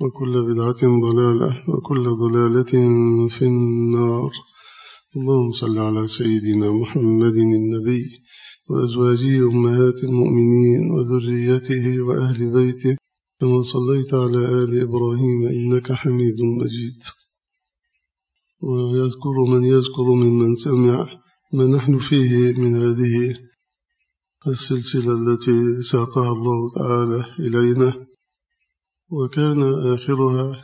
وكل بدعة ضلالة وكل ضلالة في النار. اللهم صل على سيدنا محمد النبي وأزواجه أمهات المؤمنين وذريته وأهل بيته. كما صليت على آل إبراهيم إنك حميد مجيد. ويذكر من يذكر ممن سمع ما نحن فيه من هذه السلسلة التي ساقها الله تعالى إلينا. وكان آخرها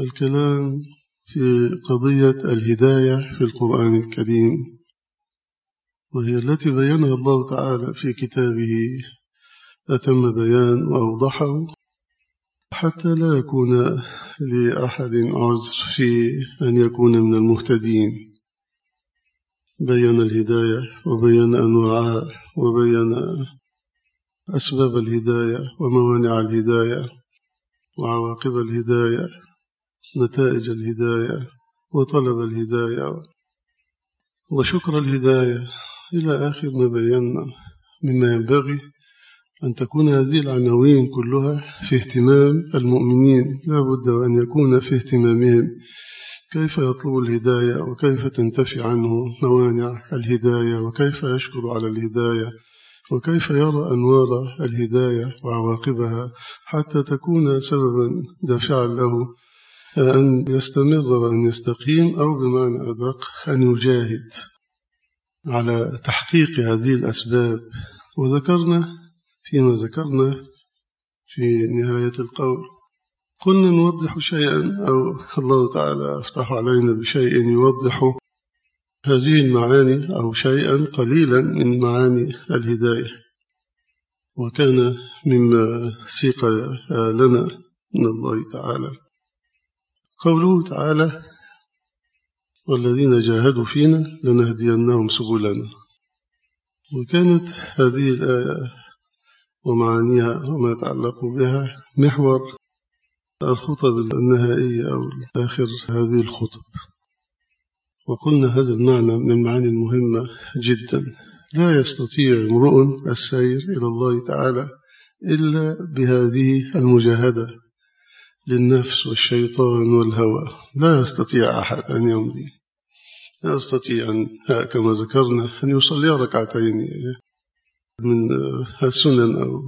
الكلام في قضية الهداية في القرآن الكريم وهي التي بينها الله تعالى في كتابه أتم بيان وأوضحه حتى لا يكون لأحد عذر في أن يكون من المهتدين. بين الهداية وبين أنواعها وبين أسباب الهداية وموانع الهداية وعواقب الهداية نتائج الهداية وطلب الهداية وشكر الهداية. إلى آخر ما بينا. مما ينبغي أن تكون هذه العناوين كلها في اهتمام المؤمنين. لا بد أن يكون في اهتمامهم. كيف يطلب الهداية وكيف تنتفي عنه موانع الهداية وكيف يشكر على الهداية؟ وكيف يرى أنوار الهداية وعواقبها حتى تكون سببا دافعا له أن يستمر وأن يستقيم أو بمعنى أدق أن يجاهد. على تحقيق هذه الأسباب وذكرنا فيما ذكرنا في نهاية القول. كنا نوضح شيئا أو الله تعالى أفتح علينا بشيء يوضح هذه المعاني أو شيئا قليلا من معاني الهداية. وكان مما سيق لنا من الله تعالى. قوله تعالى والذين جاهدوا فينا لنهدينهم سبلنا. وكانت هذه الآية ومعانيها وما يتعلق بها محور الخطب النهائية أو آخر هذه الخطب. وقلنا هذا المعنى من المعاني المهمة جدا. لا يستطيع امرؤ السير إلى الله تعالى إلا بهذه المجاهدة للنفس والشيطان والهوى. لا يستطيع أحد أن يمضي. لا يستطيع أن كما ذكرنا أن يصلي ركعتين من السنن أو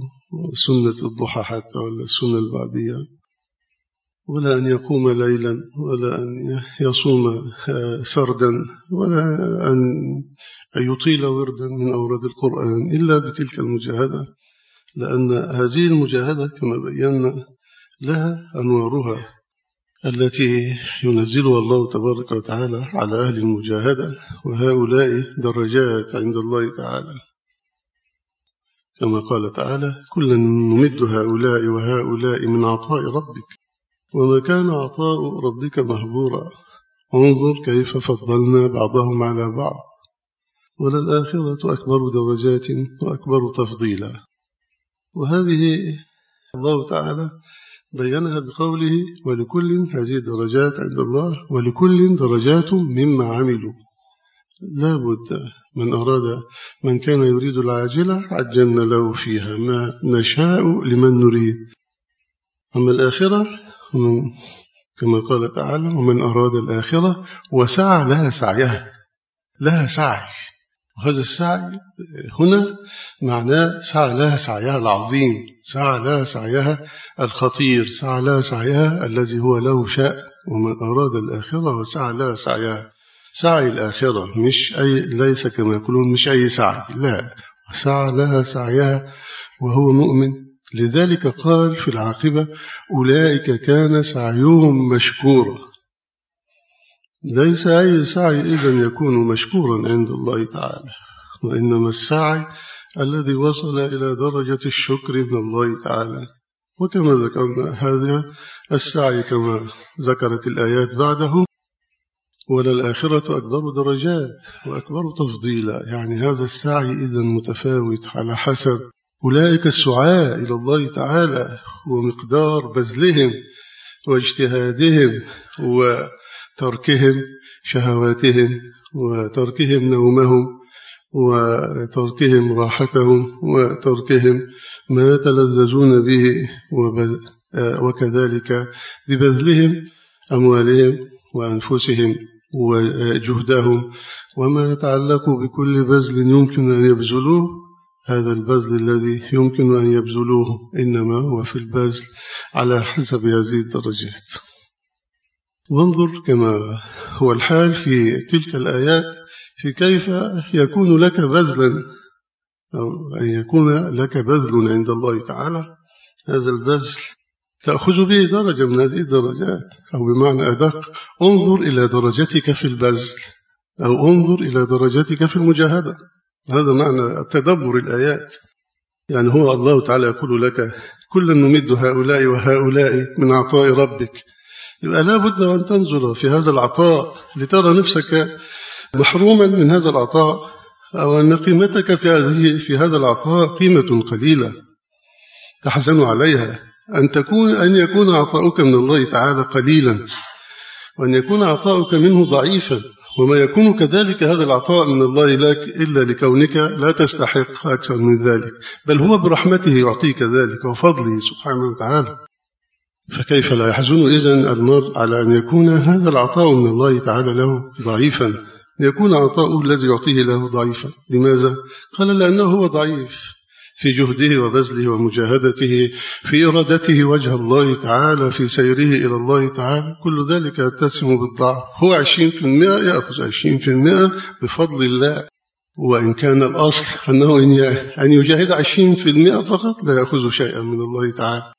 سنة الضحى حتى ولا السنة البعدية. ولا أن يقوم ليلا ولا أن يصوم سردا ولا أن يطيل وردا من أوراد القرآن إلا بتلك المجاهدة. لأن هذه المجاهدة كما بينا لها أنوارها التي ينزلها الله تبارك وتعالى على أهل المجاهدة وهؤلاء درجات عند الله تعالى. كما قال تعالى كلا نمد هؤلاء وهؤلاء من عطاء ربك وما كان عطاء ربك مهضورا انظر كيف فضلنا بعضهم على بعض. وللآخرة أكبر درجات وأكبر تفضيلا. وهذه الله تعالى بينها بقوله ولكل هذه الدرجات عند الله ولكل درجات مما عملوا. لابد من أراد من كان يريد العاجلة عجلنا له فيها ما نشاء لمن نريد. أما الآخرة كما قال تعالى ومن أراد الآخرة وسعى لها سعيها لها سعي. وهذا السعي هنا معناه سعى لها سعيها العظيم سعى لها سعيها الخطير سعى لها سعيها الذي هو له شأن ومن أراد الآخرة وسعى لها سعيها. سعي الآخرة مش أي ليس كما يقولون مش أي سعي لا. سعى لها سعيها وهو مؤمن. لذلك قال في العاقبة أولئك كان سعيهم مشكورا. ليس أي سعي إذن يكون مشكورا عند الله تعالى وإنما السعي الذي وصل إلى درجة الشكر من الله تعالى. وكما ذكرنا هذا السعي كما ذكرت الآيات بعده وللآخرة أكبر درجات وأكبر تفضيلا. يعني هذا السعي إذا متفاوت على حسب أولئك السعاء إلى الله تعالى ومقدار بذلهم واجتهادهم وتركهم شهواتهم وتركهم نومهم وتركهم راحتهم وتركهم ما يتلذذون به وكذلك ببذلهم أموالهم وأنفسهم وجهدهم وما يتعلق بكل بذل يمكن أن يبذلوه هذا البذل الذي يمكن أن يبذلوه إنما هو في البذل على حسب هذه الدرجات. وانظر كما هو الحال في تلك الآيات في كيف يكون لك بذلا أو أن يكون لك بذل عند الله تعالى. هذا البذل تأخذ به درجة من هذه الدرجات. أو بمعنى أدق انظر إلى درجتك في البذل أو انظر إلى درجتك في المجاهدة. هذا معنى تدبر الآيات. يعني هو الله تعالى يقول لك كلا نمد هؤلاء وهؤلاء من عطاء ربك. يبقى لا بد أن تنظر في هذا العطاء لترى نفسك محروما من هذا العطاء أو أن قيمتك في هذه في هذا العطاء قيمة قليلة. تحزن عليها. أن تكون أن يكون عطاؤك من الله تعالى قليلا وأن يكون عطاؤك منه ضعيفا. وما يكون كذلك هذا العطاء من الله لك إلا لكونك لا تستحق أكثر من ذلك. بل هو برحمته يعطيك ذلك وفضله سبحانه وتعالى. فكيف لا يحزن إذن المرء على أن يكون هذا العطاء من الله تعالى له ضعيفا؟ يكون عطاؤه الذي يعطيه له ضعيفا. لماذا؟ قال لأنه هو ضعيف. في جهده وبذله ومجاهدته في إرادته وجه الله تعالى في سيره إلى الله تعالى. كل ذلك يتسم بالضعف. هو عشرين في المئة يأخذ عشرين في المئة بفضل الله. وإن كان الأصل أنه أن يجاهد عشرين في المئة فقط لا يأخذ شيئا من الله تعالى.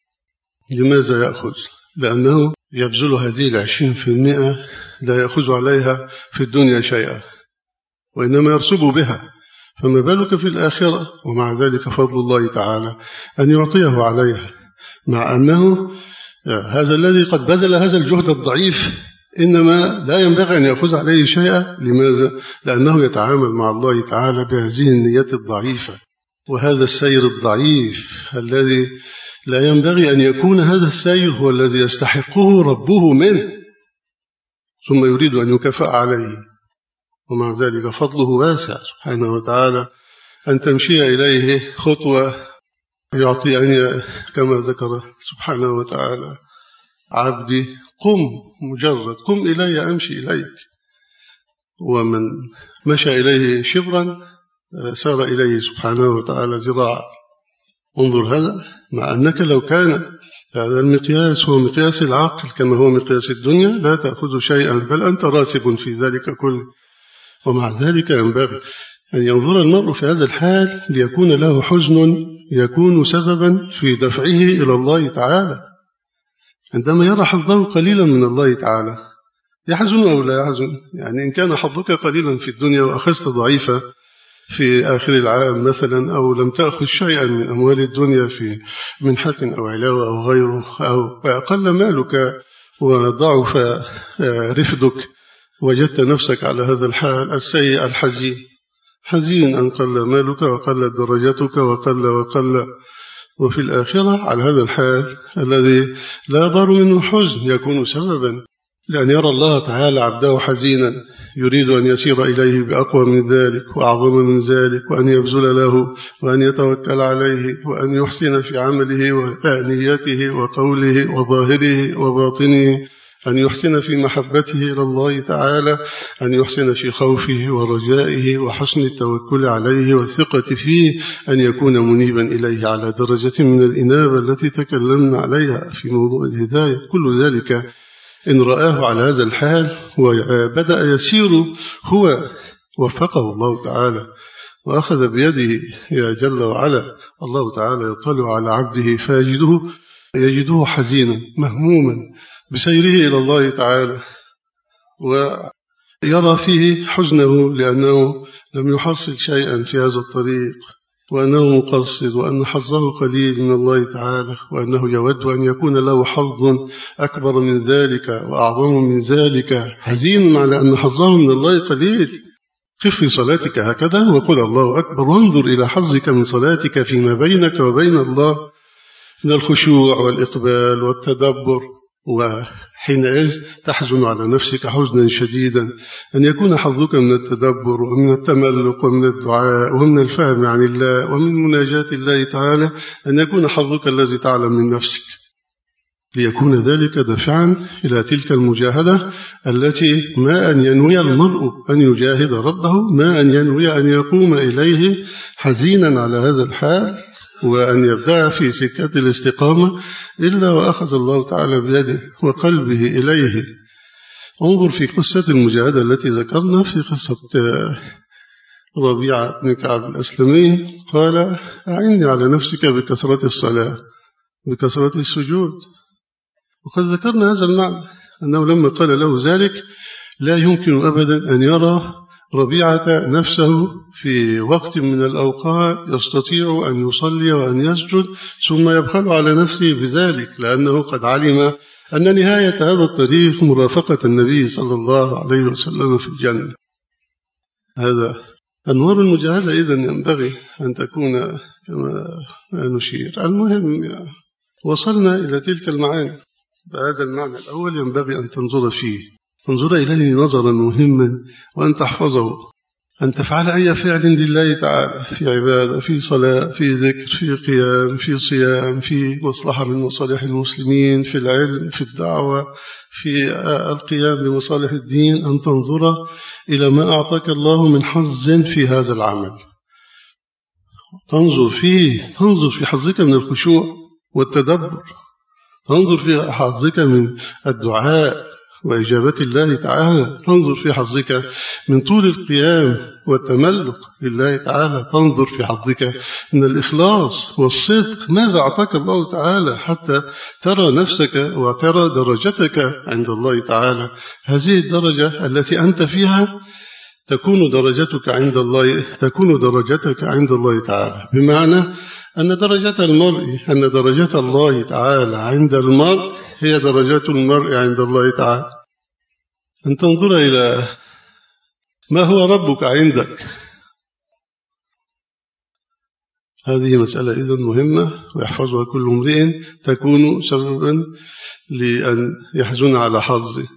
لماذا يأخذ؟ لأنه يبذل هذه العشرين في المئة لا يأخذ عليها في الدنيا شيئا وإنما يرسب بها. فما بالك في الآخرة؟ ومع ذلك فضل الله تعالى أن يعطيه عليها مع أنه هذا الذي قد بذل هذا الجهد الضعيف إنما لا ينبغي أن يأخذ عليه شيئا. لماذا؟ لأنه يتعامل مع الله تعالى بهذه النية الضعيفة. وهذا السير الضعيف الذي لا ينبغي أن يكون هذا السير هو الذي يستحقه ربه منه ثم يريد أن يكفأ عليه. ومع ذلك فضله واسع سبحانه وتعالى أن تمشي إليه خطوة يعطي أن كما ذكر سبحانه وتعالى عبدي قم مجرد قم إلي أمشي إليك. ومن مشى إليه شبرا سار إليه سبحانه وتعالى زراعا. انظر هذا مع أنك لو كان هذا المقياس هو مقياس العقل كما هو مقياس الدنيا لا تأخذ شيئا بل أنت راسب في ذلك كله. ومع ذلك ينبغي أن ينظر المرء في هذا الحال ليكون له حزن يكون سببا في دفعه إلى الله تعالى. عندما يرى حظه قليلا من الله تعالى يحزن أو لا يحزن؟ يعني إن كان حظك قليلا في الدنيا وأخذت ضعيفة في آخر العام مثلا أو لم تأخذ شيئا من أموال الدنيا في منحة أو علاوة أو غيره أو أقل مالك وضعف رفدك وجدت نفسك على هذا الحال السيء الحزين. حزين أن قل مالك وقلت درجتك وقل وقل. وفي الآخرة على هذا الحال الذي لا يضر منه حزن يكون سببا. لأن يرى الله تعالى عبده حزينا. يريد أن يسير إليه بأقوى من ذلك وأعظم من ذلك وأن يبذل له وأن يتوكل عليه وأن يحسن في عمله وآنيته وقوله وظاهره وباطنه. أن يحسن في محبته إلى الله تعالى أن يحسن في خوفه ورجائه وحسن التوكل عليه والثقة فيه أن يكون منيبا إليه على درجة من الإنابة التي تكلمنا عليها في موضوع الهداية. كل ذلك إن رآه على هذا الحال وبدأ يسير هو وفقه الله تعالى وأخذ بيده يا جل وعلا. الله تعالى يطلع على عبده فيجده يجده حزينا مهموما. بسيره إلى الله تعالى ويرى فيه حزنه لأنه لم يحصل شيئا في هذا الطريق وأنه مقصد وأن حظه قليل من الله تعالى وأنه يود أن يكون له حظ أكبر من ذلك وأعظم من ذلك حزين على أن حظه من الله قليل. قف في صلاتك هكذا وقل الله أكبر وانظر إلى حظك من صلاتك فيما بينك وبين الله من الخشوع والإقبال والتدبر. وحينئذ تحزن على نفسك حزنا شديدا. أن يكون حظك من التدبر ومن التملق ومن الدعاء ومن الفهم عن الله ومن مناجاة الله تعالى أن يكون حظك الذي تعلم من نفسك. ليكون ذلك دفعا إلى تلك المجاهدة التي ما أن ينوي المرء أن يجاهد ربه ما أن ينوي أن يقوم إليه حزينا على هذا الحال وأن يبدأ في سكة الاستقامة إلا وأخذ الله تعالى بيده وقلبه إليه. انظر في قصة المجاهدة التي ذكرنا في قصة ربيعة بن كعب الأسلمي قال أعني على نفسك بكثرة الصلاة بكثرة السجود وقد ذكرنا هذا المعنى أنه لما قال له ذلك لا يمكن أبدا أن يرى ربيعة نفسه في وقت من الأوقات يستطيع أن يصلي وأن يسجد ثم يبخل على نفسه بذلك لأنه قد علم أن نهاية هذا الطريق مرافقة النبي صلى الله عليه وسلم في الجنة. هذا أنوار المجاهدة إذا ينبغي أن تكون كما نشير. المهم وصلنا إلى تلك المعاني. بهذا المعنى الأول ينبغي أن تنظر فيه. تنظر إليه نظرا مهما وأن تحفظه. أن تفعل أي فعل لله تعالى في عبادة في صلاة في ذكر في قيام في صيام في مصلحة من مصالح المسلمين في العلم في الدعوة في القيام بمصالح الدين. أن تنظر إلى ما أعطاك الله من حظ في هذا العمل. تنظر فيه تنظر في حظك من الخشوع والتدبر. تنظر في حظك من الدعاء وإجابة الله تعالى. تنظر في حظك من طول القيام والتملق لله تعالى. تنظر في حظك من الإخلاص والصدق. ماذا أعطاك الله تعالى حتى ترى نفسك وترى درجتك عند الله تعالى؟ هذه الدرجة التي أنت فيها تكون درجتك عند الله تكون درجتك عند الله تعالى. بمعنى أن درجة المرء أن درجة الله تعالى عند المرء هي درجات المرء عند الله تعالى. أن تنظر إلى ما هو ربك عندك. هذه مسألة إذن مهمة ويحفظها كل امرئ. تكون سببا لأن يحزن على حظه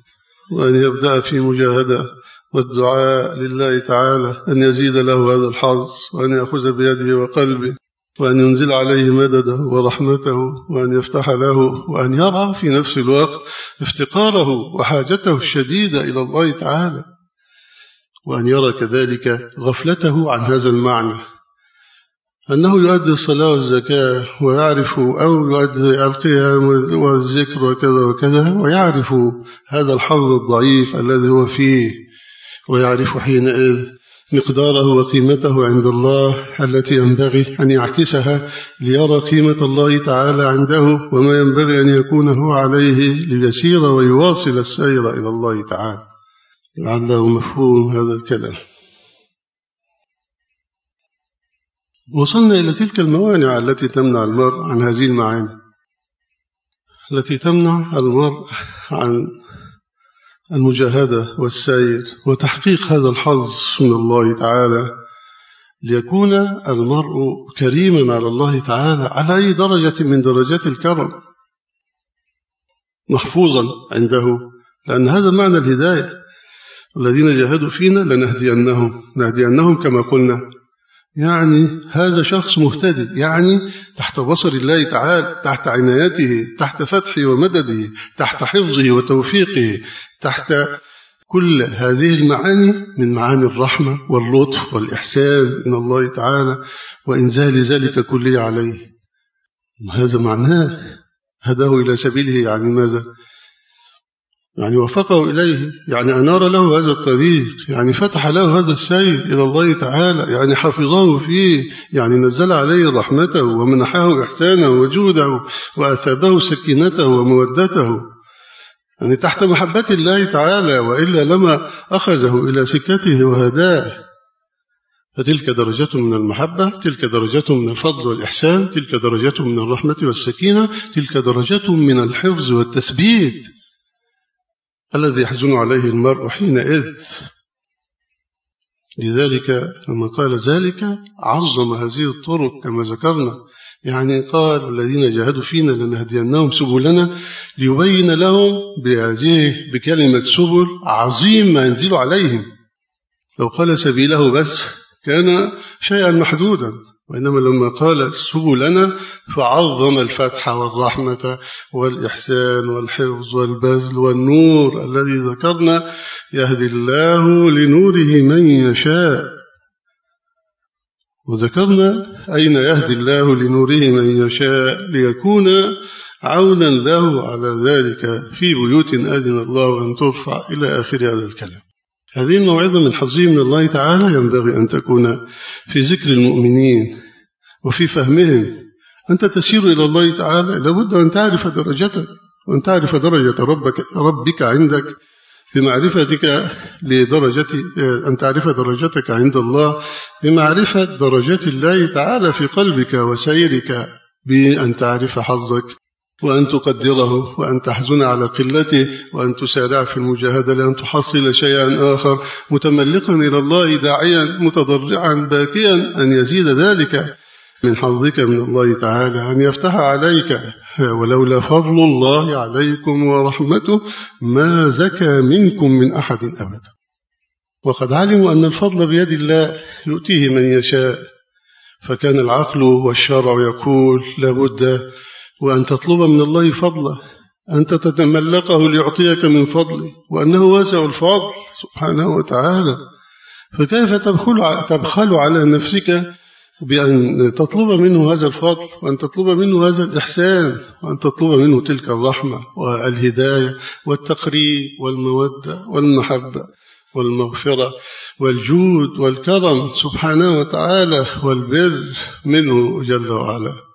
وأن يبدأ في مجاهدة والدعاء لله تعالى أن يزيد له هذا الحظ وأن يأخذ بيده وقلبه. وأن ينزل عليه مدده ورحمته وأن يفتح له وأن يرى في نفس الوقت افتقاره وحاجته الشديدة إلى الله تعالى وأن يرى كذلك غفلته عن هذا المعنى. أنه يؤدي الصلاة والزكاة ويعرف أو يؤدي القيام والذكر وكذا وكذا ويعرف هذا الحظ الضعيف الذي هو فيه ويعرف حينئذ مقداره وقيمته عند الله التي ينبغي أن يعكسها ليرى قيمة الله تعالى عنده وما ينبغي أن يكون هو عليه ليسير ويواصل السير إلى الله تعالى. لعله مفهوم هذا الكلام. وصلنا إلى تلك الموانع التي تمنع المرء عن هذه المعاني. التي تمنع المرء عن المجاهدة والسير وتحقيق هذا الحظ من الله تعالى ليكون المرء كريما على الله تعالى على أي درجة من درجات الكرم محفوظا عنده لأن هذا معنى الهداية. الذين جاهدوا فينا لنهدينهم نهدينهم كما قلنا. يعني هذا شخص مهتدي يعني تحت بصر الله تعالى تحت عنايته تحت فتحه ومدده تحت حفظه وتوفيقه تحت كل هذه المعاني من معاني الرحمة واللطف والإحسان من الله تعالى وإنزال ذلك كله عليه. هذا معناه هداه إلى سبيله يعني ماذا؟ يعني وفقه إليه يعني أنار له هذا الطريق يعني فتح له هذا السير إلى الله تعالى يعني حفظه فيه يعني نزل عليه رحمته ومنحه إحسانه وجوده وأثابه سكينته ومودته. يعني تحت محبة الله تعالى وإلا لما أخذه إلى سكته وهداه. فتلك درجة من المحبة تلك درجة من الفضل والإحسان تلك درجة من الرحمة والسكينة تلك درجة من الحفظ والتثبيت. الذي يحزن عليه المرء حينئذ. لذلك لما قال ذلك عظم هذه الطرق كما ذكرنا. يعني قال الذين جاهدوا فينا لنهدينهم سبلنا ليبين لهم بكلمة سبل عظيم ما ينزل عليهم. لو قال سبيله بس كان شيئا محدودا. وإنما لما قال سبلنا فعظم الفتح والرحمة والإحسان والحفظ والبذل والنور الذي ذكرنا يهدي الله لنوره من يشاء. وذكرنا أين يهدي الله لنوره من يشاء ليكون عونا له على ذلك في بيوت أذن الله أن ترفع إلى آخر هذا الكلام. هذه الموعظة من حظه من الله تعالى. ينبغي أن تكون في ذكر المؤمنين وفي فهمهم. أنت تسير إلى الله تعالى. لابد أن تعرف درجتك وأن تعرف درجة ربك, ربك عندك بمعرفتك لدرجة أن تعرف درجتك عند الله بمعرفة درجات الله تعالى في قلبك وسيرك بأن تعرف حظك. وأن تقدره وأن تحزن على قلته وأن تسارع في المجاهدة لأن تحصل شيئا آخر. متملقا إلى الله داعيا متضرعا باكيا أن يزيد ذلك. من حظك من الله تعالى أن يفتح عليك. ولولا فضل الله عليكم ورحمته ما زكى منكم من أحد أبدا. وقد علموا أن الفضل بيد الله يؤتيه من يشاء. فكان العقل والشرع يقول لابد وأن تطلب من الله فضله أن تتملقه ليعطيك من فضله وأنه واسع الفضل سبحانه وتعالى. فكيف تبخل, تبخل على نفسك بأن تطلب منه هذا الفضل وأن تطلب منه هذا الإحسان وأن تطلب منه تلك الرحمة والهداية والتقريب والمودة والمحبة والمغفرة والجود والكرم سبحانه وتعالى والبر منه جل وعلا.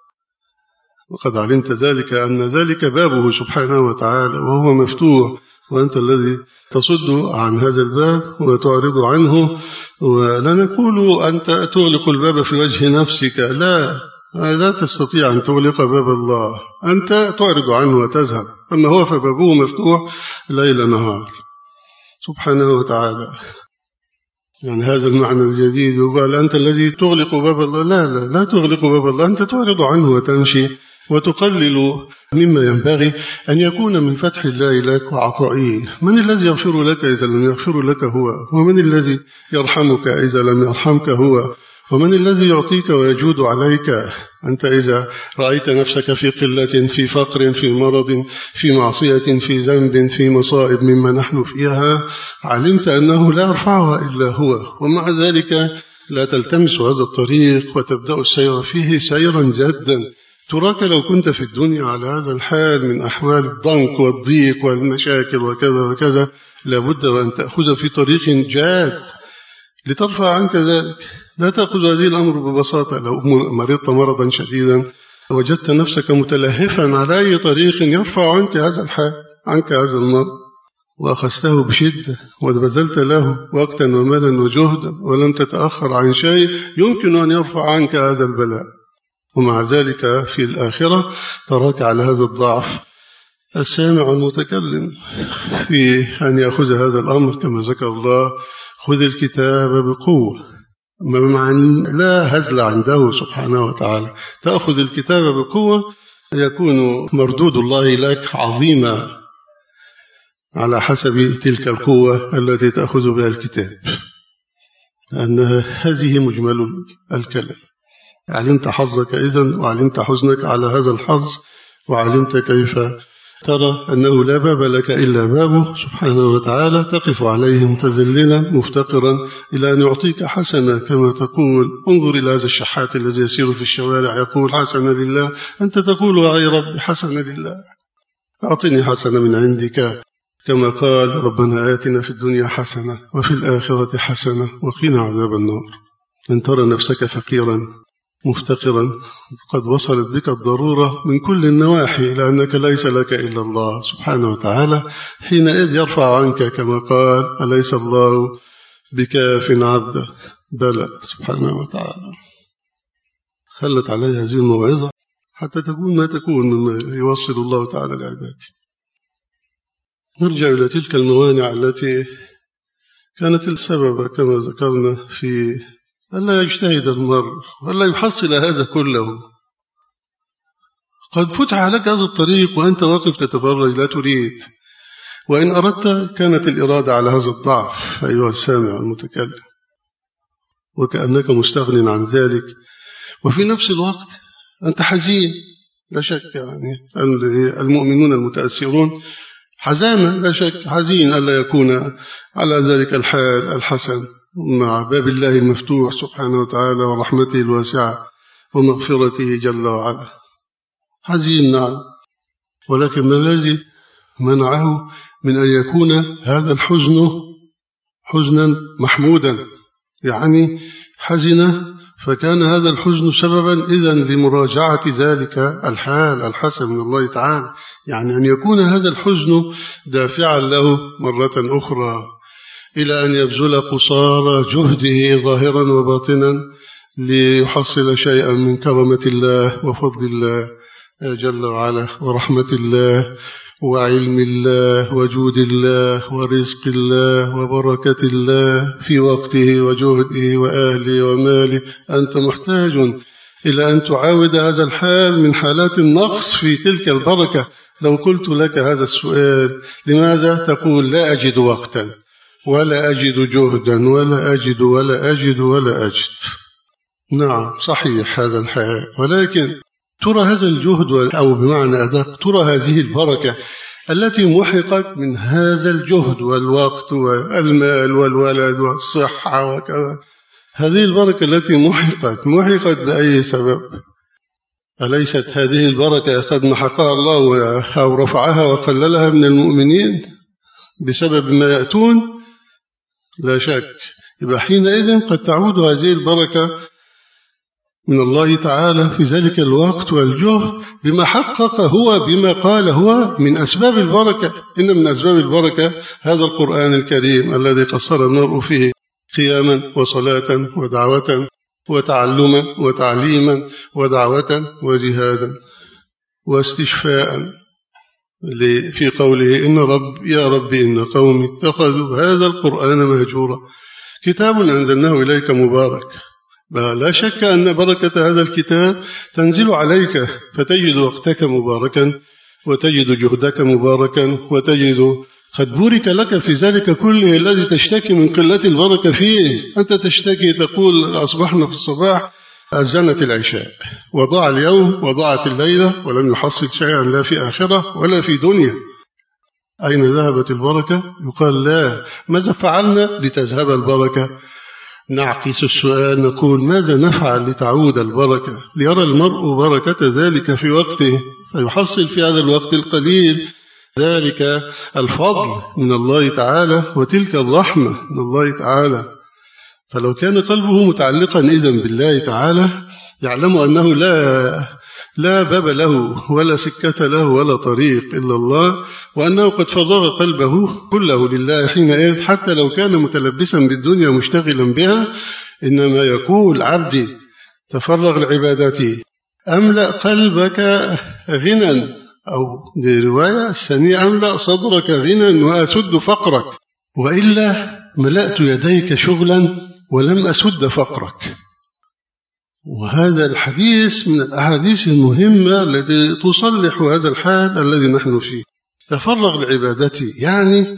وقد علمت ذلك أن ذلك بابه سبحانه وتعالى وهو مفتوح وأنت الذي تصد عن هذا الباب وتعرض عنه. ولا نقول أنت تغلق الباب في وجه نفسك لا لا تستطيع أن تغلق باب الله. أنت تعرض عنه وتذهب. أما هو فبابه مفتوح ليل نهار. سبحانه وتعالى. يعني هذا المعنى الجديد يقال أنت الذي تغلق باب الله. لا لا لا تغلق باب الله. أنت تعرض عنه وتمشي. وتقلل مما ينبغي أن يكون من فتح الله لك وعطائه. من الذي يغفر لك إذا لم يغفر لك هو؟ ومن الذي يرحمك إذا لم يرحمك هو؟ ومن الذي يعطيك ويجود عليك؟ أنت إذا رأيت نفسك في قلة في فقر في مرض في معصية في ذنب في مصائب مما نحن فيها علمت أنه لا يرفعها إلا هو. ومع ذلك لا تلتمس هذا الطريق وتبدأ السير فيه سيرا جدا. تراك لو كنت في الدنيا على هذا الحال من أحوال الضنك والضيق والمشاكل وكذا وكذا لابد وأن تأخذ في طريق جاد. لترفع عنك ذلك. لا تأخذ هذه الأمر ببساطة. لو مرضت مرضا شديدا وجدت نفسك متلهفا على أي طريق يرفع عنك هذا الحال عنك هذا المرض. وأخذته بشدة وبذلت له وقتا ومالا وجهدا ولم تتأخر عن شيء يمكن أن يرفع عنك هذا البلاء. ومع ذلك في الآخرة تراك على هذا الضعف. السامع المتكلم في أن يأخذ هذا الأمر كما ذكر الله خذ الكتاب بقوة. بمعنى لا هزل عنده سبحانه وتعالى. تأخذ الكتاب بقوة يكون مردود الله لك عظيما على حسب تلك القوة التي تأخذ بها الكتاب. أن هذه مجمل الكلام. علمت حظك إذن وعلمت حزنك على هذا الحظ وعلمت كيف ترى أنه لا باب لك إلا بابه سبحانه وتعالى تقف عليه متذللا مفتقرا إلى أن يعطيك حسنة كما تقول. انظر إلى هذا الشحات الذي يسير في الشوارع. يقول حسنة لله. أنت تقول يا رب حسنة لله. أعطني حسنة من عندك. كما قال ربنا آتنا في الدنيا حسنة وفي الآخرة حسنة وقنا عذاب النار. أن ترى نفسك فقيرا مفتقرا قد وصلت بك الضرورة من كل النواحي لأنك ليس لك إلا الله سبحانه وتعالى حينئذ يرفع عنك كما قال أليس الله بكاف عبده بلى سبحانه وتعالى. خلت علي هذه الموعظة حتى تكون ما تكون مما يوصل الله تعالى لعباده. نرجع إلى تلك الموانع التي كانت السبب كما ذكرنا في ألا يجتهد المرء ولا يحصل هذا كله. قد فتح لك هذا الطريق وأنت واقف تتفرج لا تريد. وإن أردت كانت الإرادة على هذا الضعف أيها السامع المتكلم. وكأنك مستغن عن ذلك. وفي نفس الوقت أنت حزين لا شك يعني المؤمنون المتأثرون حزانا لا شك حزين ألا يكون على ذلك الحال الحسن. مع باب الله المفتوح سبحانه وتعالى ورحمته الواسعة ومغفرته جل وعلا. حزين نعم ولكن ما الذي منعه من أن يكون هذا الحزن حزنا محمودا؟ يعني حزن فكان هذا الحزن سببا إذا لمراجعة ذلك الحال الحسن من الله تعالى. يعني أن يكون هذا الحزن دافعا له مرة أخرى. إلى أن يبذل قصارى جهده ظاهرا وباطنا ليحصل شيئا من كرمة الله وفضل الله جل وعلا ورحمة الله وعلم الله وجود الله ورزق الله وبركة الله في وقته وجهده وأهله وماله. أنت محتاج إلى أن تعاود هذا الحال من حالات النقص في تلك البركة. لو قلت لك هذا السؤال لماذا تقول لا أجد وقتا؟ ولا أجد جهدا ولا أجد ولا أجد ولا أجد. نعم صحيح هذا الحال. ولكن ترى هذا الجهد أو بمعنى أدق ترى هذه البركة التي محقت من هذا الجهد والوقت والمال والولد والصحة وكذا. هذه البركة التي محقت محقت بأي سبب؟ أليست هذه البركة قد محقها الله أو رفعها وقللها من المؤمنين بسبب ما يأتون؟ لا شك. يبقى حينئذ قد تعود هذه البركة من الله تعالى في ذلك الوقت والجهد بما حقق هو بما قال هو من أسباب البركة. إن من أسباب البركة هذا القرآن الكريم الذي قصر المرء فيه قياما وصلاة ودعوة وتعلما وتعليما ودعوة وجهادا واستشفاء في قوله إن رب يا رب إن قوم اتخذوا هذا القرآن مهجورا. كتاب أنزلناه إليك مبارك. لا شك أن بركة هذا الكتاب تنزل عليك فتجد وقتك مباركا وتجد جهدك مباركا وتجد قد بورك لك في ذلك كله الذي تشتكي من قلة البركة فيه. أنت تشتكي تقول أصبحنا في الصباح أذنت العشاء. وضاع اليوم وضاعت الليلة ولم يحصل شيئا لا في آخرة ولا في دنيا. أين ذهبت البركة؟ يقال لا. ماذا فعلنا لتذهب البركة؟ نعكس السؤال نقول ماذا نفعل لتعود البركة؟ ليرى المرء بركة ذلك في وقته فيحصل في هذا الوقت القليل ذلك الفضل من الله تعالى وتلك الرحمة من الله تعالى. فلو كان قلبه متعلقا إذن بالله تعالى يعلم أنه لا لا باب له ولا سكة له ولا طريق إلا الله وأنه قد فرغ قلبه كله لله حينئذ حتى لو كان متلبسا بالدنيا مشتغلا بها إنما يقول عبدي تفرغ لعبادتي. أملأ قلبك غنى أو دي رواية الثانية أملأ صدرك غنى وأسد فقرك؟ وإلا ملأت يديك شغلا؟ ولم أسد فقرك. وهذا الحديث من الأحاديث المهمة التي تصلح هذا الحال الذي نحن فيه. تفرغ لعبادتي يعني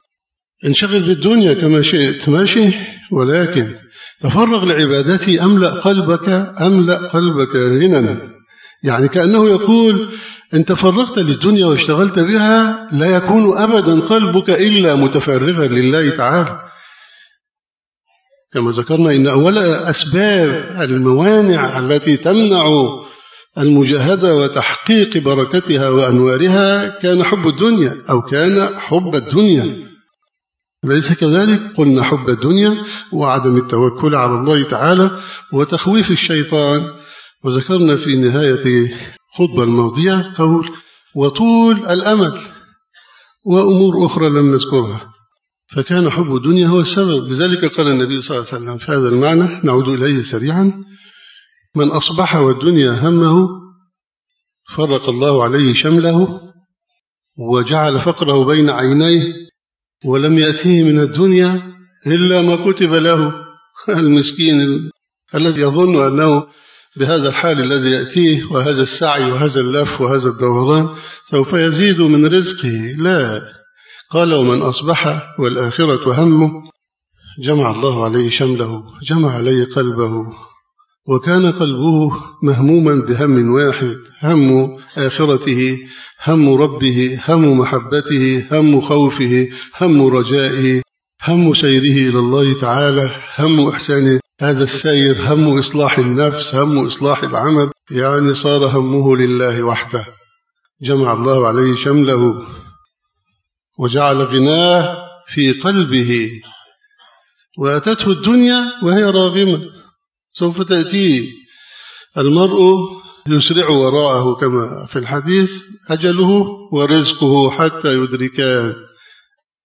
انشغل بالدنيا كما شئت ماشي ولكن تفرغ لعبادتي أملأ قلبك أملأ قلبك غنى. يعني كأنه يقول إن تفرغت للدنيا واشتغلت بها لا يكون أبدا قلبك إلا متفرغا لله تعالى. كما ذكرنا إن أول أسباب الموانع التي تمنع المجاهدة وتحقيق بركتها وأنوارها كان حب الدنيا أو كان حب الدنيا. ليس كذلك؟ قلنا حب الدنيا وعدم التوكل على الله تعالى وتخويف الشيطان. وذكرنا في نهاية خطبة الماضية قول وطول الأمل. وأمور أخرى لم نذكرها. فكان حب الدنيا هو السبب. لذلك قال النبي صلى الله عليه وسلم في هذا المعنى نعود إليه سريعا. من أصبح والدنيا همه فرق الله عليه شمله وجعل فقره بين عينيه ولم يأتيه من الدنيا إلا ما كتب له. المسكين الذي يظن أنه بهذا الحال الذي يأتيه وهذا السعي وهذا اللف وهذا الدوران سوف يزيد من رزقه. لا. قال ومن أصبح والآخرة همه جمع الله عليه شمله جمع عليه قلبه وكان قلبه مهموما بهم واحد هم آخرته هم ربه هم محبته هم خوفه هم رجائه هم سيره إلى الله تعالى هم إحسان هذا السير هم إصلاح النفس هم إصلاح العمل يعني صار همه لله وحده. جمع الله عليه شمله. وجعل غناه في قلبه. وأتته الدنيا وهي راغمة. سوف تأتي. المرء يسرع وراءه كما في الحديث. أجله ورزقه حتى يدركان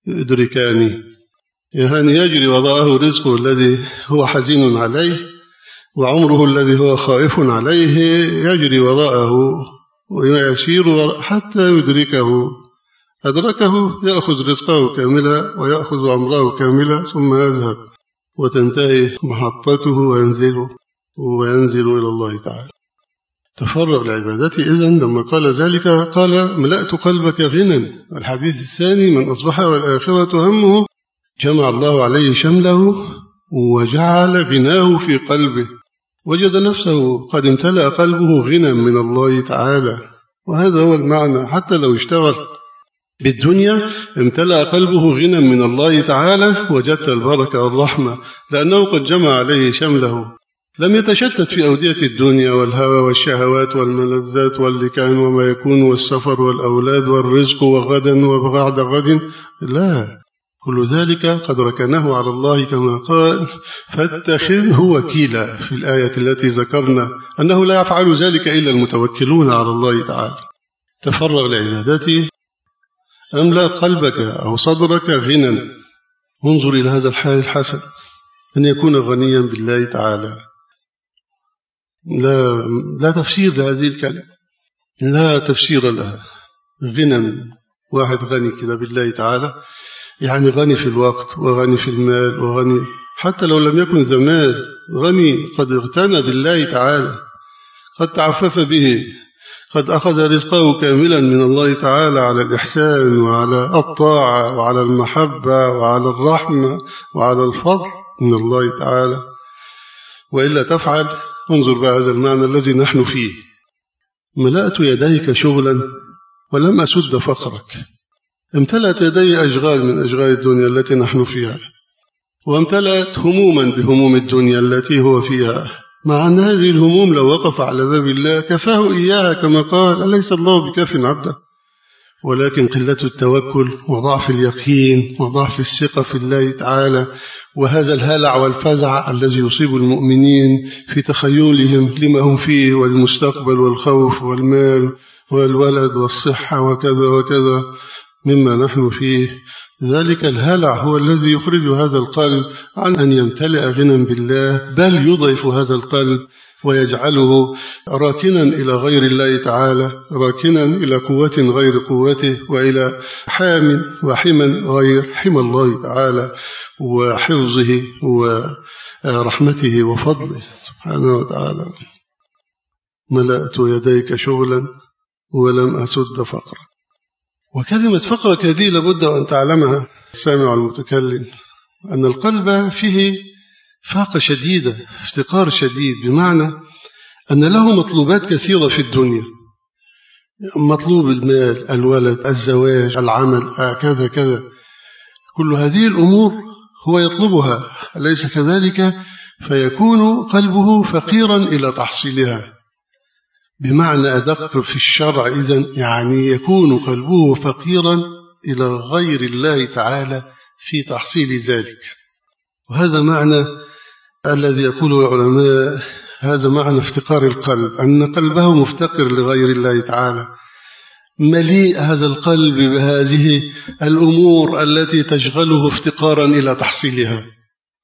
يدركان. يعني يجري وراءه رزقه الذي هو حزين عليه وعمره الذي هو خائف عليه. يجري وراءه ويسير حتى يدركه. أدركه يأخذ رزقه كاملا ويأخذ عمره كاملا ثم يذهب وتنتهي محطته وينزل وينزل إلى الله تعالى. تفرغ لعبادته. إذن لما قال ذلك قال ملأت قلبك غنى الحديث الثاني من أصبح والآخرة همه. جمع الله عليه شمله وجعل غناه في قلبه. وجد نفسه قد امتلأ قلبه غنى من الله تعالى. وهذا هو المعنى. حتى لو اشتغل بالدنيا امتلأ قلبه غنى من الله تعالى وجدت البركة والرحمة لأنه قد جمع عليه شمله. لم يتشتت في أودية الدنيا والهوى والشهوات والملذات واللكان وما يكون والسفر والأولاد والرزق وغدا وبعد غد. لا كل ذلك قد ركنه على الله كما قال فاتخذه وكيلا في الآية التي ذكرنا أنه لا يفعل ذلك إلا المتوكلون على الله تعالى. تفرغ لعبادته أملأ قلبك أو صدرك غنى. انظر إلى هذا الحال الحسن أن يكون غنيا بالله تعالى. لا, لا تفسير لهذه الكلمة. لا تفسير لها. غنى. واحد غني كده بالله تعالى. يعني غني في الوقت وغني في المال وغني. حتى لو لم يكن ذا غني. قد اغتنى بالله تعالى. قد تعفف به. قد أخذ رزقه كاملا من الله تعالى على الإحسان وعلى الطاعة وعلى المحبة وعلى الرحمة وعلى الفضل من الله تعالى. وإلا تفعل انظر بقى هذا المعنى الذي نحن فيه. ملأت يديك شغلا ولم أسد فقرك. امتلأت يدي أشغال من أشغال الدنيا التي نحن فيها. وامتلأت هموما بهموم الدنيا التي هو فيها. مع أن هذه الهموم لو وقف على باب الله كفاه إياها كما قال أليس الله بكاف عبده؟ ولكن قلة التوكل وضعف اليقين وضعف الثقة في الله تعالى وهذا الهلع والفزع الذي يصيب المؤمنين في تخيلهم لما هم فيه والمستقبل والخوف والمال والولد والصحة وكذا وكذا مما نحن فيه ذلك الهلع هو الذي يخرج هذا القلب عن أن يمتلئ غنى بالله بل يضعف هذا القلب ويجعله راكنا إلى غير الله تعالى راكنا إلى قوة غير قوته وإلى حام وحما غير حمى الله تعالى وحفظه ورحمته وفضله سبحانه وتعالى. ملأت يديك شغلا ولم أسد فقرا. وكلمة فقرك هذه لابد أن تعلمها السامع المتكلم أن القلب فيه فاقة شديدة افتقار شديد بمعنى أن له مطلوبات كثيرة في الدنيا. مطلوب المال الولد الزواج العمل كذا كذا. كل هذه الأمور هو يطلبها أليس كذلك؟ فيكون قلبه فقيرا إلى تحصيلها. بمعنى أدق في الشرع إذن يعني يكون قلبه فقيرا إلى غير الله تعالى في تحصيل ذلك. وهذا معنى الذي يقوله العلماء هذا معنى افتقار القلب أن قلبه مفتقر لغير الله تعالى. مليء هذا القلب بهذه الأمور التي تشغله افتقارا إلى تحصيلها.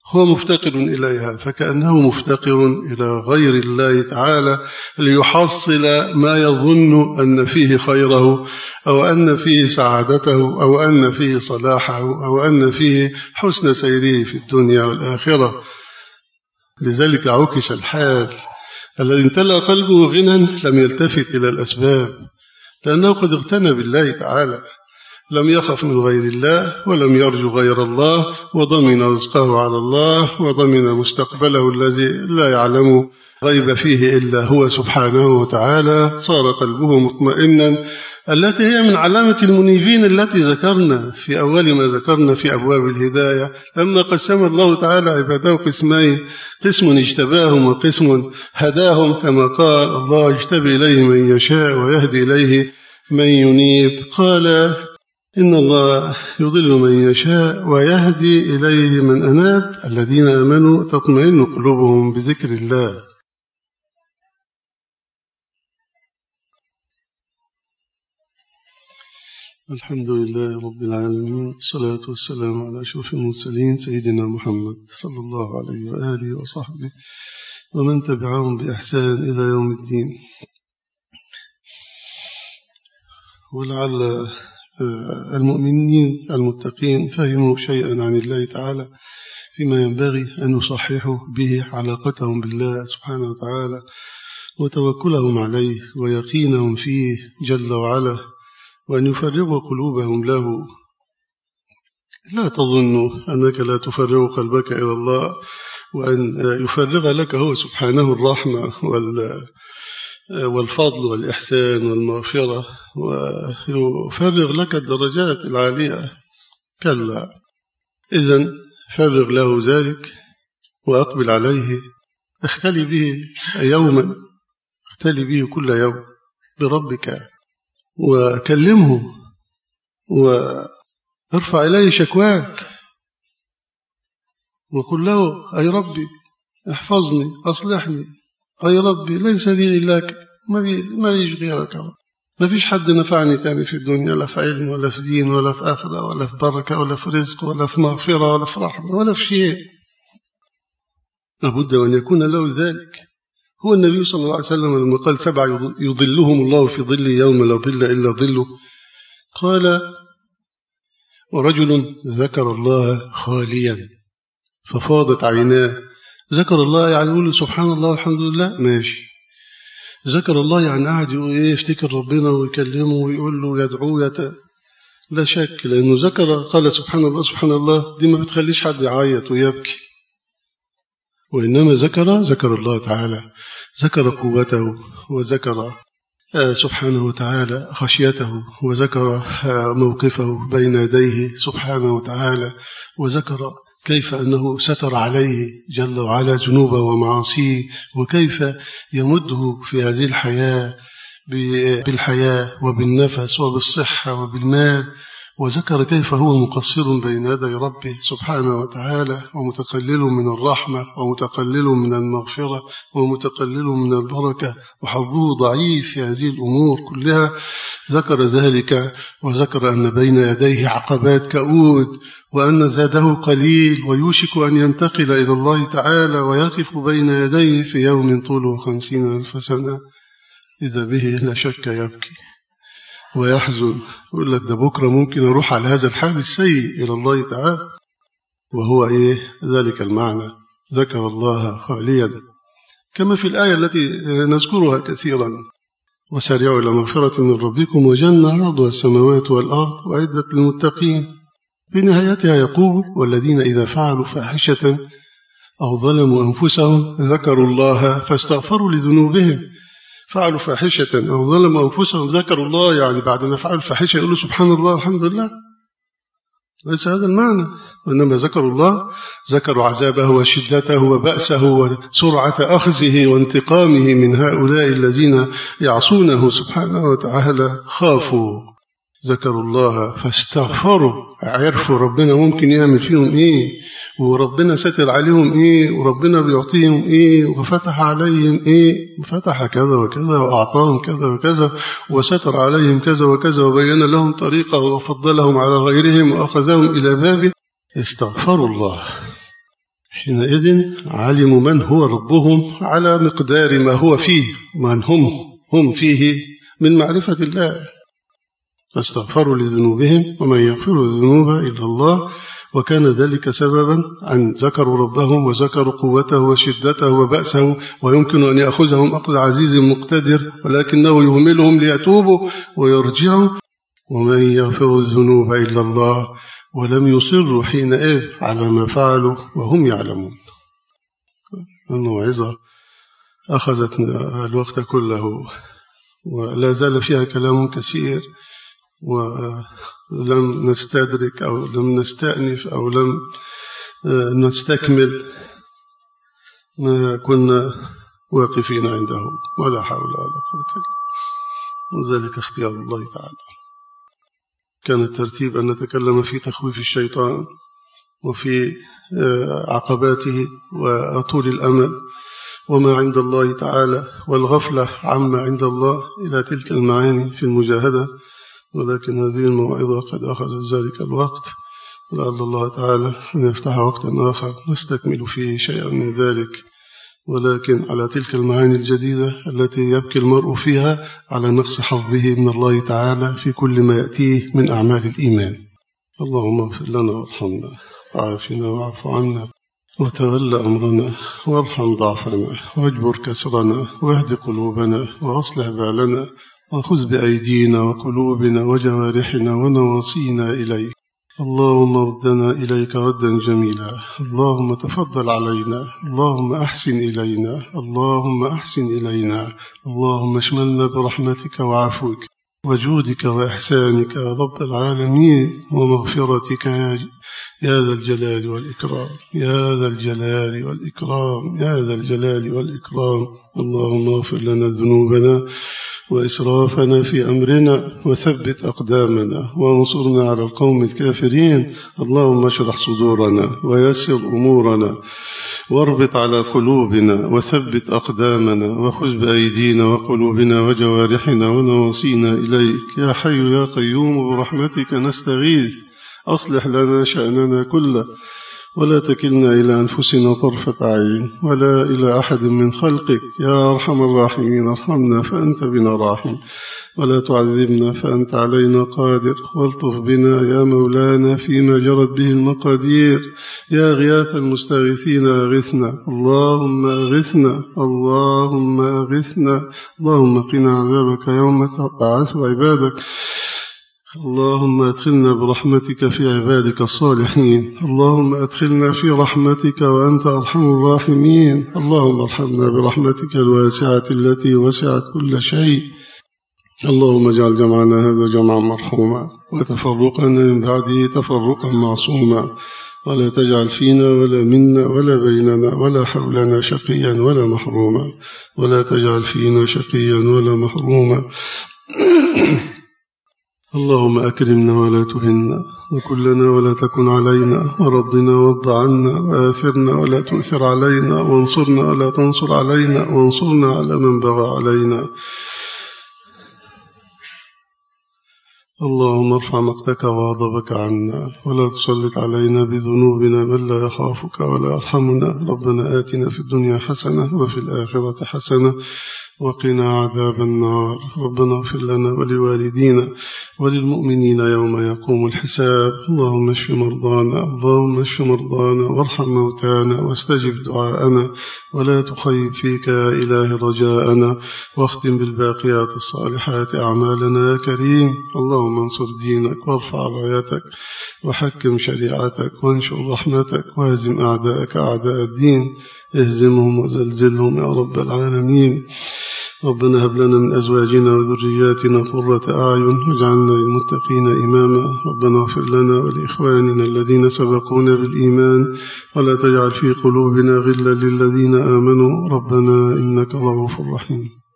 هو مفتقر إليها فكأنه مفتقر إلى غير الله تعالى ليحصل ما يظن أن فيه خيره أو أن فيه سعادته أو أن فيه صلاحه أو أن فيه حسن سيره في الدنيا والآخرة. لذلك عكس الحال الذي امتلأ قلبه غنى لم يلتفت إلى الأسباب لأنه قد اغتنى بالله تعالى. لم يخف من غير الله ولم يرجو غير الله وضمن رزقه على الله وضمن مستقبله الذي لا يعلم غيب فيه إلا هو سبحانه وتعالى. صار قلبه مطمئنا. التي هي من علامة المنيبين التي ذكرنا في أول ما ذكرنا في أبواب الهداية. لما قسم الله تعالى عباده قسمين. قسم اجتباهم وقسم هداهم. كما قال الله اجتبي إليه من يشاء ويهدي إليه من ينيب قال إن الله يضل من يشاء ويهدي إليه من أناب. الذين آمنوا تطمئن قلوبهم بذكر الله. الحمد لله رب العالمين. الصلاة والسلام على أشرف المرسلين سيدنا محمد صلى الله عليه وآله وصحبه ومن تبعهم بإحسان إلى يوم الدين. ولعل المؤمنين المتقين فهموا شيئا عن الله تعالى فيما ينبغي أن يصححوا به علاقتهم بالله سبحانه وتعالى وتوكلهم عليه ويقينهم فيه جل وعلا وأن يفرغوا قلوبهم له. لا تظنوا أنك لا تفرغ قلبك إلى الله وأن يفرغ لك هو سبحانه الرحمة والفضل والإحسان والمغفرة ويفرغ لك الدرجات العالية. كلا. إذا فرغ له ذلك وأقبل عليه. اختلي به يوما. اختلي به كل يوم بربك. وكلمه. وارفع إليه شكواك. وقل له أي ربي احفظني أصلحني. أي ربي ليس لي إلاك ما ليش غيرك. ما فيش حد نفعني تاني في الدنيا لا في علم ولا في دين ولا في آخرة ولا في بركة ولا في رزق ولا في مغفرة ولا في رحمة ولا في شيء. لابد أن يكون له ذلك. هو النبي صلى الله عليه وسلم لما قال سبع يظلهم الله في ظل يوم لا ظل إلا ظله قال ورجل ذكر الله خاليا ففاضت عيناه ذكر الله يعني يقول سبحان الله والحمد لله. ماشي. ذكر الله يعني قاعد يفتكر ربنا ويكلمه ويقول له يدعوه يت... لا شك لأنه ذكر قال سبحان الله سبحان الله دي ما بتخليش حد يعيط ويبكي. وإنما ذكر ذكر الله تعالى ذكر قوته وذكر آه، سبحانه وتعالى خشيته وذكر آه، موقفه بين يديه سبحانه وتعالى وذكر كيف أنه ستر عليه جل وعلا ذنوبه ومعاصيه وكيف يمده في هذه الحياة بالحياة وبالنفس وبالصحة وبالمال. وذكر كيف هو مقصر بين يدي ربه سبحانه وتعالى ومتقلل من الرحمة ومتقلل من المغفرة ومتقلل من البركة وحظه ضعيف في هذه الأمور كلها. ذكر ذلك وذكر أن بين يديه عقبات كؤود وأن زاده قليل ويوشك أن ينتقل إلى الله تعالى ويقف بين يديه في يوم طوله خمسين ألف سنة. إذا به لا شك يبكي. ويحزن يقول لك ده بكرة ممكن أروح على هذا الحال السيء إلى الله تعالى. وهو إيه؟ ذلك المعنى. ذكر الله خاليا. كما في الآية التي نذكرها كثيرا. وسارعوا إلى مغفرة من ربكم وجنة عرضها السماوات والأرض وعدت للمتقين. في نهايتها يقول والذين إذا فعلوا فاحشة أو ظلموا أنفسهم ذكروا الله فاستغفروا لذنوبهم. فعلوا فاحشة أو ظلموا أنفسهم ذكروا الله يعني بعد ما فعلوا الفاحشة يقولوا سبحان الله الحمد لله. ليس هذا المعنى. وإنما ذكروا الله ذكروا عذابه وشدته وبأسه وسرعة أخذه وانتقامه من هؤلاء الذين يعصونه سبحانه وتعالى خافوا. ذكروا الله فاستغفروا. عرفوا ربنا ممكن يعمل فيهم إيه وربنا ستر عليهم إيه وربنا بيعطيهم إيه وفتح عليهم إيه وفتح كذا وكذا وأعطاهم كذا وكذا وستر عليهم كذا وكذا وبين لهم طريقة وفضلهم على غيرهم وأخذهم إلى بابه استغفروا الله. حينئذ علموا من هو ربهم على مقدار ما هو فيه من هم هم فيه من معرفة الله. فاستغفروا لذنوبهم ومن يغفر الذنوب إلا الله وكان ذلك سببا أن ذكروا ربهم وذكروا قوته وشدته وبأسه ويمكن أن يأخذهم أخذ عزيز مقتدر ولكنه يهملهم ليتوبوا ويرجعوا. ومن يغفر الذنوب إلا الله ولم يصروا حينئذ على ما فعلوا وهم يعلمون. الموعظة أخذت الوقت كله ولا زال فيها كلام كثير. ولم نستدرك أو لم نستأنف أو لم آه، نستكمل ما كنا واقفين عنده. ولا حول ولا قوة وذلك اختيار الله تعالى. كان الترتيب أن نتكلم في تخويف الشيطان وفي آه، عقباته وطول الأمل. وما عند الله تعالى والغفلة عما عند الله إلى تلك المعاني في المجاهدة. ولكن هذه الموعظة قد أخذت ذلك الوقت ولعل الله تعالى أن يفتح وقتا آخر نستكمل فيه شيئا من ذلك. ولكن على تلك المعاني الجديدة التي يبكي المرء فيها على نقص حظه من الله تعالى في كل ما يأتيه من أعمال الإيمان. اللهم اغفر لنا وارحمنا وعافنا واعف عنا وتولى أمرنا وارحم ضعفنا واجبر كسرنا واهد قلوبنا وأصلح بالنا وخذ بأيدينا وقلوبنا وجوارحنا ونواصينا إليك. اللهم ردنا إليك ردا جميلا. اللهم تفضل علينا. اللهم أحسن إلينا. اللهم أحسن إلينا. اللهم اشملنا برحمتك وعفوك. وجودك وإحسانك يا رب العالمين ومغفرتك يا ذا الجلال والإكرام. يا ذا الجلال والإكرام. يا ذا الجلال والإكرام. اللهم اغفر لنا ذنوبنا وإسرافنا في أمرنا وثبت أقدامنا وانصرنا على القوم الكافرين. اللهم اشرح صدورنا ويسر أمورنا واربط على قلوبنا وثبت أقدامنا وخذ بأيدينا وقلوبنا وجوارحنا ونواصينا إليك. يا حي يا قيوم برحمتك نستغيث. أصلح لنا شأننا كله. ولا تكلنا إلى أنفسنا طرفة عين ولا إلى أحد من خلقك. يا أرحم الراحمين ارحمنا فأنت بنا راحم. ولا تعذبنا فأنت علينا قادر. والطف بنا يا مولانا فيما جرت به المقادير. يا غياث المستغيثين أغثنا. اللهم أغثنا اللهم أغثنا. اللهم قنا عذابك يوم تبعث عبادك. اللهم أدخلنا برحمتك في عبادك الصالحين. اللهم أدخلنا في رحمتك وأنت أرحم الراحمين. اللهم ارحمنا برحمتك الواسعة التي وسعت كل شيء. اللهم اجعل جمعنا هذا جمعا مرحوما وتفرقنا من بعده تفرقا معصوما. ولا تجعل فينا ولا منا ولا بيننا ولا حولنا شقيا ولا محروما. ولا تجعل فينا شقيا ولا محروما. اللهم أكرمنا ولا تهنا وكلنا ولا تكن علينا ورضنا وارض عنا وآثرنا ولا تؤثر علينا وانصرنا ولا تنصر علينا وانصرنا على من بغى علينا. اللهم ارفع مقتك وغضبك عنا ولا تسلط علينا بذنوبنا من لا يخافك ولا يرحمنا. ربنا آتنا في الدنيا حسنة وفي الآخرة حسنة وقنا عذاب النار. ربنا اغفر لنا ولوالدينا وللمؤمنين يوم يقوم الحساب. اللهم اشف مرضانا اللهم اشف مرضانا وارحم موتانا واستجب دعاءنا ولا تخيب فيك يا إله رجاءنا واختم بالباقيات الصالحات أعمالنا. يا كريم اللهم انصر دينك وارفع رايتك وحكم شريعتك وانشر رحمتك وهزم أعداءك أعداء الدين. اهزمهم وزلزلهم يا رب العالمين. ربنا هب لنا من أزواجنا وذرياتنا قرة أعين واجعلنا للمتقين إماما. ربنا اغفر لنا ولإخواننا الذين سبقونا بالإيمان ولا تجعل في قلوبنا غلا للذين آمنوا. ربنا إنك رؤوف رحيم.